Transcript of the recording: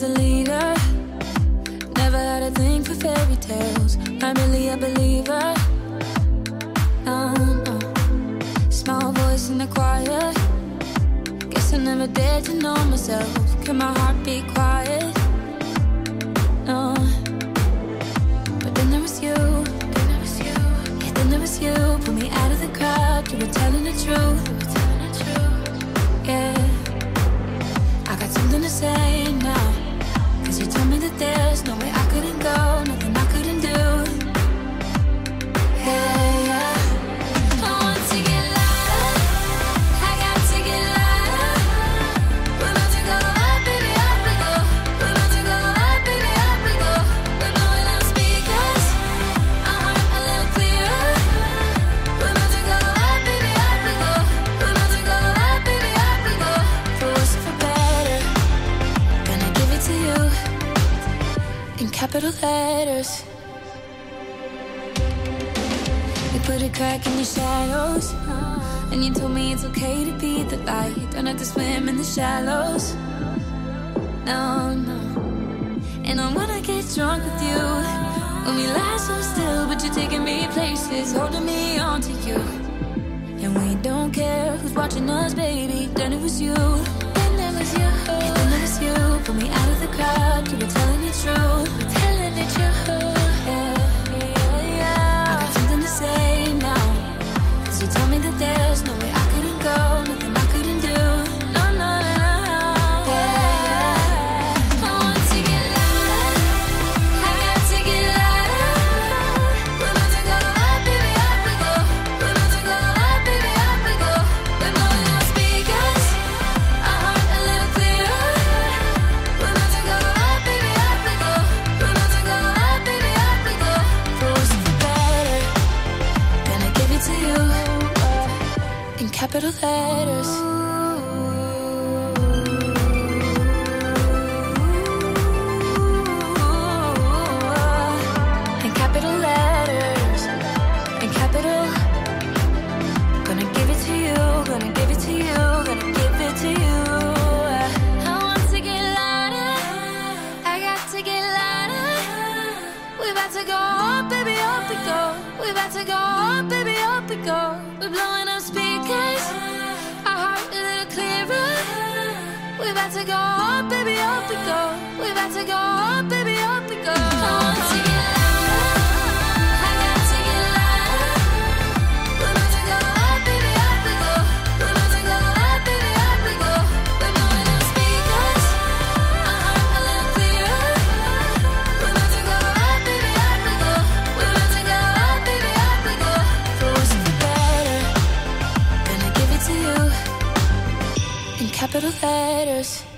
was a leader. Never had a thing for fairy tales. I'm really a believer. Uh-huh. Small voice in the choir. Guess I never dared to know myself. Can my heart be quiet? Capital letters. You put a crack in your shadows, ah, and you told me it's okay to be the light. Don't have to swim in the shallows. No, no. And I wanna get drunk with you. When we lie so still, but you're taking me places, holding me on to you. And we don't care who's watching us, baby. Then it was you. Capital letters. In capital letters, in capital. Gonna give it to you, gonna give it to you, gonna give it to you. I want to get louder, I got to get louder. We about to go baby, up we go. We about to go baby, up we go. We're blowing up speakers, our heart a little clearer. We about to go baby, up we go. We about to go baby, capital letters.